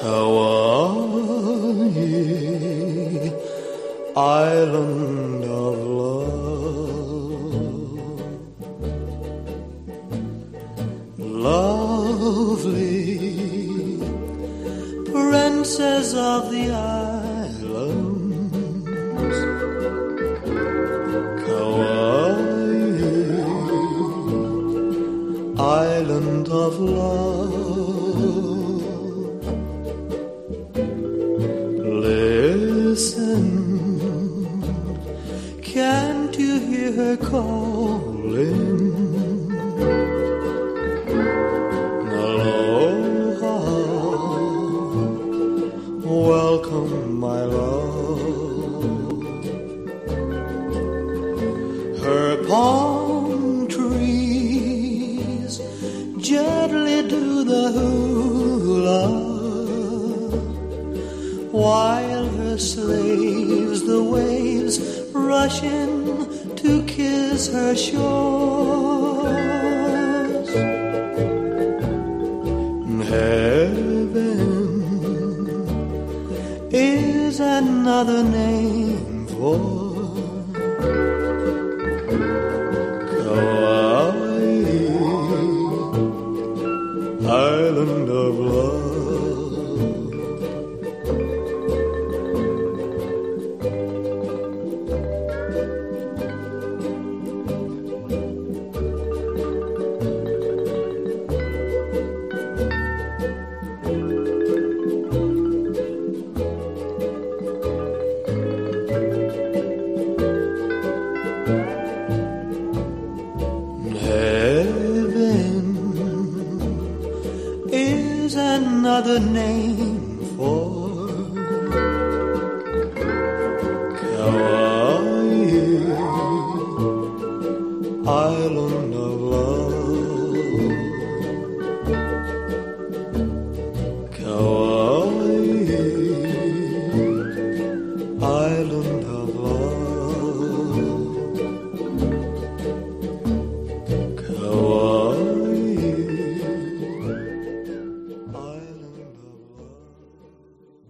Kauai, island of love. Lovely princess of the islands, Kauai, island of love. Can't you hear her calling? Welcome, my love. Her palm trees gently do the hula while slaves, the waves, rush in to kiss her shores. Heaven is another name for Kauai, island of love. name's another name for Kauai. I don't know.